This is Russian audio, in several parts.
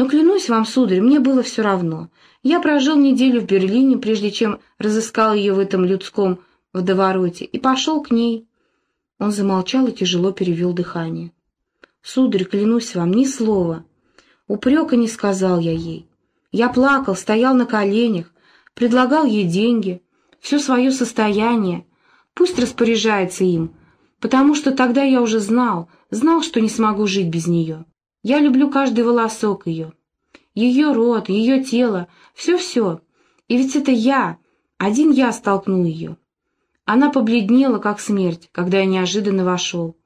Но клянусь вам, сударь, мне было все равно. Я прожил неделю в Берлине, прежде чем разыскал ее в этом людском водовороте, и пошел к ней. Он замолчал и тяжело перевел дыхание. «Сударь, клянусь вам, ни слова. Упрека не сказал я ей. Я плакал, стоял на коленях, предлагал ей деньги, все свое состояние. Пусть распоряжается им, потому что тогда я уже знал, знал, что не смогу жить без нее. Я люблю каждый волосок ее, ее рот, ее тело, все-все. И ведь это я, один я столкнул ее. Она побледнела, как смерть, когда я неожиданно вошел.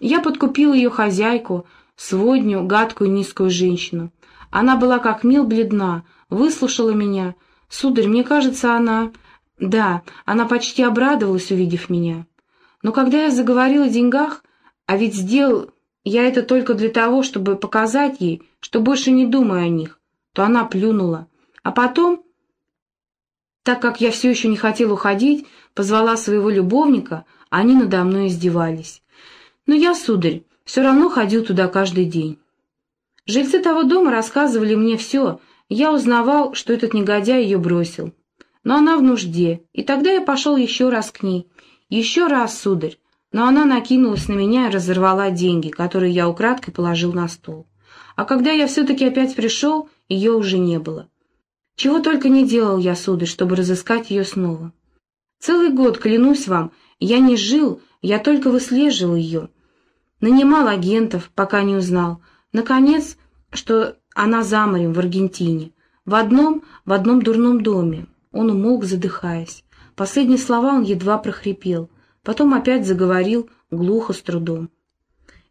Я подкупил ее хозяйку, сводню, гадкую низкую женщину. Она была как мил бледна, выслушала меня. Сударь, мне кажется, она... Да, она почти обрадовалась, увидев меня. Но когда я заговорил о деньгах, а ведь сделал я это только для того, чтобы показать ей, что больше не думаю о них, то она плюнула. А потом, так как я все еще не хотел уходить, позвала своего любовника, а они надо мной издевались. Но я, сударь, все равно ходил туда каждый день. Жильцы того дома рассказывали мне все, я узнавал, что этот негодяй ее бросил. Но она в нужде, и тогда я пошел еще раз к ней. Еще раз, сударь. Но она накинулась на меня и разорвала деньги, которые я украдкой положил на стол. А когда я все-таки опять пришел, ее уже не было. Чего только не делал я, сударь, чтобы разыскать ее снова. Целый год, клянусь вам, я не жил, я только выслеживал ее. Нанимал агентов, пока не узнал. Наконец, что она за морем в Аргентине. В одном, в одном дурном доме. Он умолк, задыхаясь. Последние слова он едва прохрипел. Потом опять заговорил, глухо, с трудом.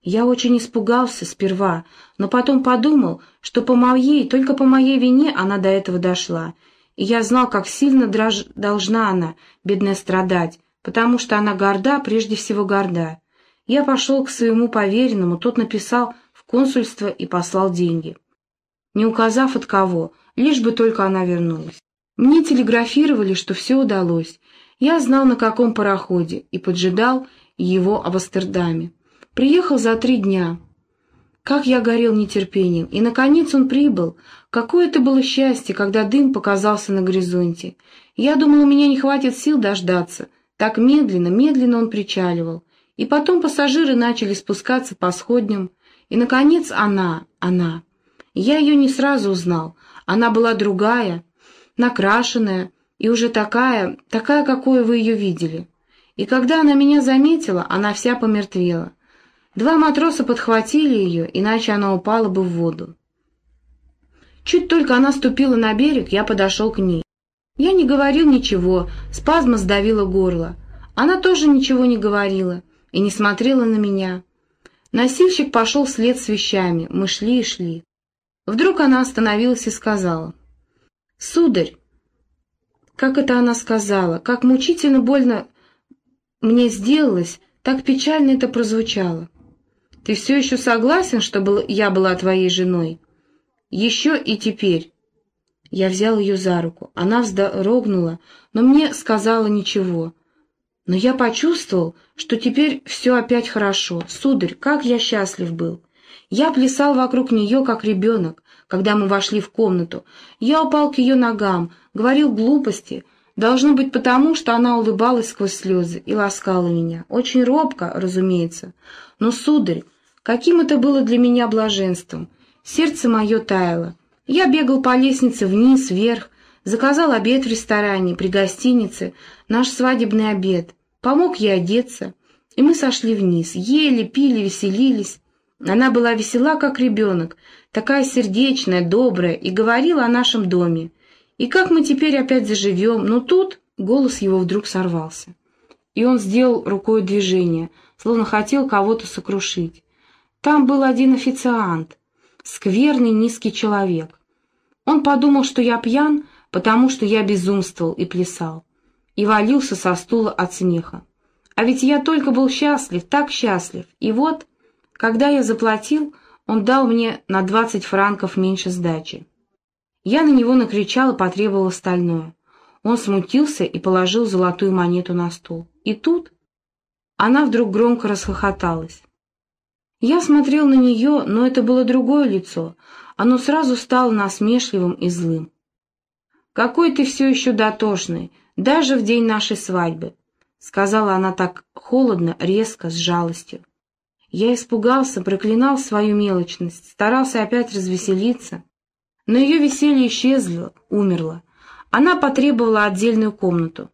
Я очень испугался сперва, но потом подумал, что по моей, только по моей вине она до этого дошла, и я знал, как сильно дрож... должна она, бедная, страдать, потому что она горда, прежде всего горда. Я пошел к своему поверенному, тот написал в консульство и послал деньги. Не указав от кого, лишь бы только она вернулась. Мне телеграфировали, что все удалось. Я знал, на каком пароходе, и поджидал его об Амстердаме. Приехал за три дня. Как я горел нетерпением, и, наконец, он прибыл. Какое это было счастье, когда дым показался на горизонте. Я думал, у меня не хватит сил дождаться. Так медленно, медленно он причаливал. И потом пассажиры начали спускаться по сходням. И, наконец, она, она. Я ее не сразу узнал. Она была другая, накрашенная, и уже такая, такая, какой вы ее видели. И когда она меня заметила, она вся помертвела. Два матроса подхватили ее, иначе она упала бы в воду. Чуть только она ступила на берег, я подошел к ней. Я не говорил ничего, спазма сдавила горло. Она тоже ничего не говорила и не смотрела на меня. Носильщик пошел вслед с вещами, мы шли и шли. Вдруг она остановилась и сказала, «Сударь!» Как это она сказала, как мучительно больно мне сделалось, так печально это прозвучало. Ты все еще согласен, чтобы я была твоей женой? Еще и теперь. Я взял ее за руку. Она вздрогнула, но мне сказала ничего. Но я почувствовал, что теперь все опять хорошо. Сударь, как я счастлив был. Я плясал вокруг нее, как ребенок, когда мы вошли в комнату. Я упал к ее ногам, говорил глупости. Должно быть потому, что она улыбалась сквозь слезы и ласкала меня. Очень робко, разумеется. Но, сударь, каким это было для меня блаженством! Сердце мое таяло. Я бегал по лестнице вниз, вверх, заказал обед в ресторане, при гостинице, наш свадебный обед. Помог ей одеться, и мы сошли вниз, ели, пили, веселились. Она была весела, как ребенок, такая сердечная, добрая, и говорила о нашем доме. И как мы теперь опять заживем? Но тут голос его вдруг сорвался. И он сделал рукой движение, словно хотел кого-то сокрушить. Там был один официант, скверный низкий человек. Он подумал, что я пьян, потому что я безумствовал и плясал, и валился со стула от смеха. А ведь я только был счастлив, так счастлив. И вот, когда я заплатил, он дал мне на двадцать франков меньше сдачи. Я на него накричал и потребовал остальное. Он смутился и положил золотую монету на стол. И тут она вдруг громко расхохоталась. Я смотрел на нее, но это было другое лицо. оно сразу стало насмешливым и злым. «Какой ты все еще дотошный, даже в день нашей свадьбы», — сказала она так холодно, резко, с жалостью. Я испугался, проклинал свою мелочность, старался опять развеселиться, но ее веселье исчезло, умерло. Она потребовала отдельную комнату.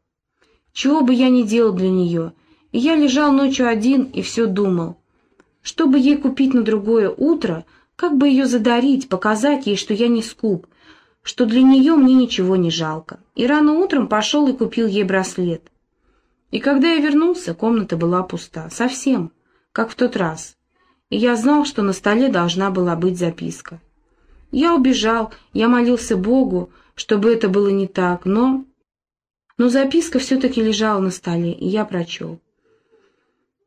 Чего бы я ни делал для нее, и я лежал ночью один и все думал. Чтобы ей купить на другое утро, как бы ее задарить, показать ей, что я не скуп, что для нее мне ничего не жалко. И рано утром пошел и купил ей браслет. И когда я вернулся, комната была пуста, совсем, как в тот раз. И я знал, что на столе должна была быть записка. Я убежал, я молился Богу, чтобы это было не так, но... Но записка все-таки лежала на столе, и я прочел.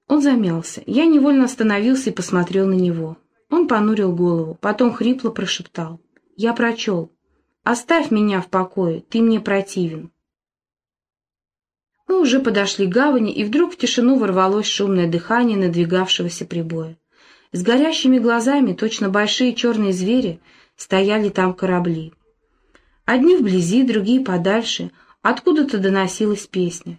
Он замялся. Я невольно остановился и посмотрел на него. Он понурил голову, потом хрипло прошептал. Я прочел. «Оставь меня в покое, ты мне противен». Мы уже подошли к гавани, и вдруг в тишину ворвалось шумное дыхание надвигавшегося прибоя. С горящими глазами, точно большие черные звери, стояли там корабли. Одни вблизи, другие подальше, откуда-то доносилась песня.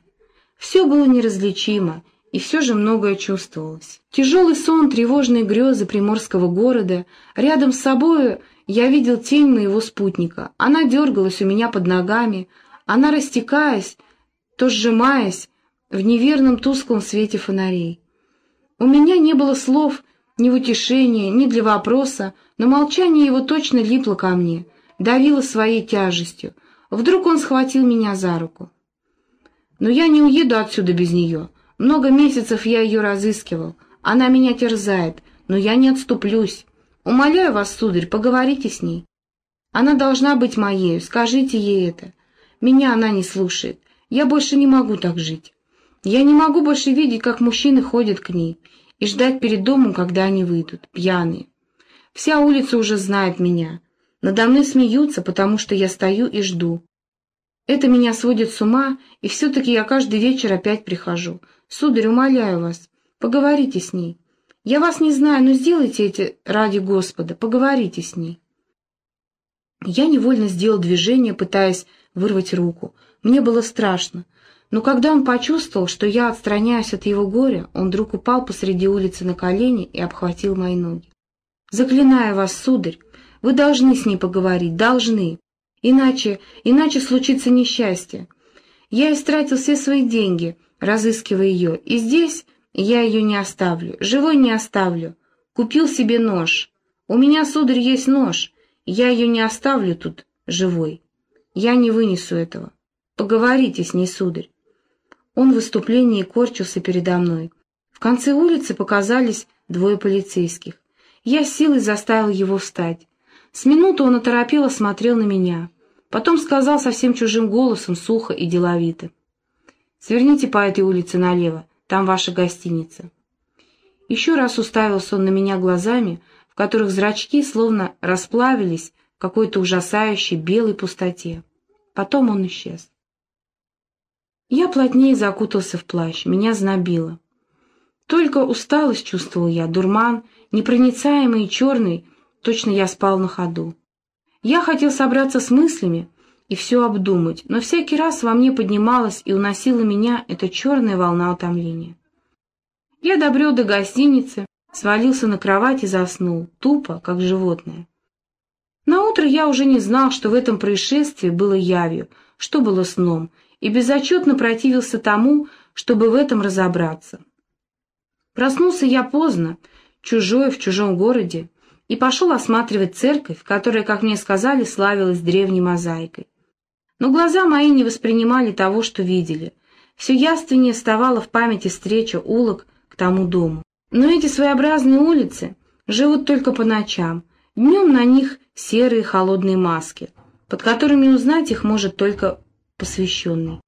Все было неразличимо, и все же многое чувствовалось. Тяжелый сон, тревожные грезы приморского города. Рядом с собою я видел тень моего спутника. Она дергалась у меня под ногами, она, растекаясь, то сжимаясь в неверном тусклом свете фонарей. У меня не было слов ни в утешение, ни для вопроса, но молчание его точно липло ко мне, давило своей тяжестью. Вдруг он схватил меня за руку. «Но я не уеду отсюда без нее. Много месяцев я ее разыскивал. Она меня терзает, но я не отступлюсь. Умоляю вас, сударь, поговорите с ней. Она должна быть моею, скажите ей это. Меня она не слушает. Я больше не могу так жить. Я не могу больше видеть, как мужчины ходят к ней, и ждать перед домом, когда они выйдут, пьяные. Вся улица уже знает меня. Надо мной смеются, потому что я стою и жду. Это меня сводит с ума, и все-таки я каждый вечер опять прихожу. Сударь, умоляю вас, поговорите с ней. Я вас не знаю, но сделайте это ради Господа, поговорите с ней. Я невольно сделал движение, пытаясь вырвать руку. Мне было страшно. Но когда он почувствовал, что я отстраняюсь от его горя, он вдруг упал посреди улицы на колени и обхватил мои ноги. «Заклинаю вас, сударь, вы должны с ней поговорить, должны. Иначе, иначе случится несчастье. Я истратил все свои деньги, разыскивая ее, и здесь я ее не оставлю, живой не оставлю. Купил себе нож. У меня, сударь, есть нож, я ее не оставлю тут живой. Я не вынесу этого. Поговорите с ней, сударь. Он в выступлении корчился передо мной. В конце улицы показались двое полицейских. Я силой заставил его встать. С минуты он оторопело смотрел на меня. Потом сказал совсем чужим голосом, сухо и деловито. «Сверните по этой улице налево, там ваша гостиница». Еще раз уставился он на меня глазами, в которых зрачки словно расплавились в какой-то ужасающей белой пустоте. Потом он исчез. Я плотнее закутался в плащ, меня знобило. Только усталость чувствовал я, дурман, непроницаемый и черный, точно я спал на ходу. Я хотел собраться с мыслями и все обдумать, но всякий раз во мне поднималась и уносила меня эта черная волна утомления. Я добрел до гостиницы, свалился на кровать и заснул, тупо, как животное. На утро я уже не знал, что в этом происшествии было явью, что было сном, и безотчетно противился тому, чтобы в этом разобраться. Проснулся я поздно, чужой в чужом городе, и пошел осматривать церковь, которая, как мне сказали, славилась древней мозаикой. Но глаза мои не воспринимали того, что видели. Все яственнее вставала в памяти встреча улок к тому дому. Но эти своеобразные улицы живут только по ночам, днем на них серые холодные маски, под которыми узнать их может только посвященный.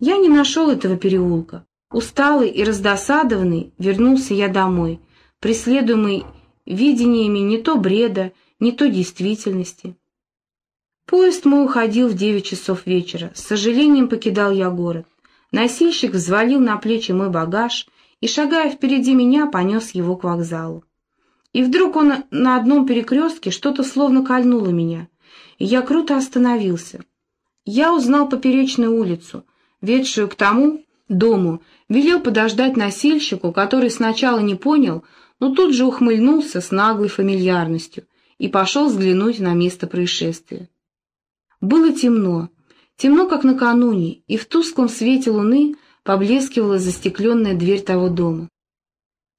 Я не нашел этого переулка. Усталый и раздосадованный вернулся я домой, преследуемый видениями не то бреда, не то действительности. Поезд мой уходил в девять часов вечера. С сожалением покидал я город. Носильщик взвалил на плечи мой багаж и, шагая впереди меня, понес его к вокзалу. И вдруг он на одном перекрестке что-то словно кольнуло меня, и я круто остановился. Я узнал поперечную улицу, ведшую к тому дому, велел подождать носильщику, который сначала не понял, но тут же ухмыльнулся с наглой фамильярностью и пошел взглянуть на место происшествия. Было темно, темно, как накануне, и в тусклом свете луны поблескивала застекленная дверь того дома.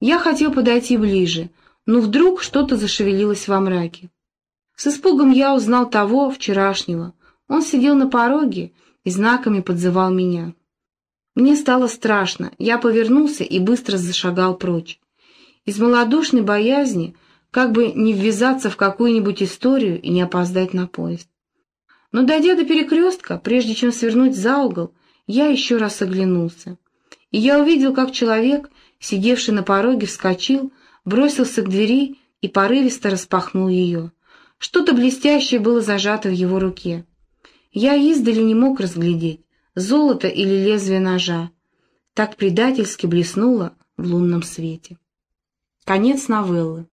Я хотел подойти ближе, но вдруг что-то зашевелилось во мраке. С испугом я узнал того, вчерашнего. Он сидел на пороге и знаками подзывал меня. Мне стало страшно, я повернулся и быстро зашагал прочь. Из малодушной боязни, как бы не ввязаться в какую-нибудь историю и не опоздать на поезд. Но дойдя до перекрестка, прежде чем свернуть за угол, я еще раз оглянулся. И я увидел, как человек, сидевший на пороге, вскочил, бросился к двери и порывисто распахнул ее. Что-то блестящее было зажато в его руке. Я издали не мог разглядеть, золото или лезвие ножа. Так предательски блеснуло в лунном свете. Конец новеллы.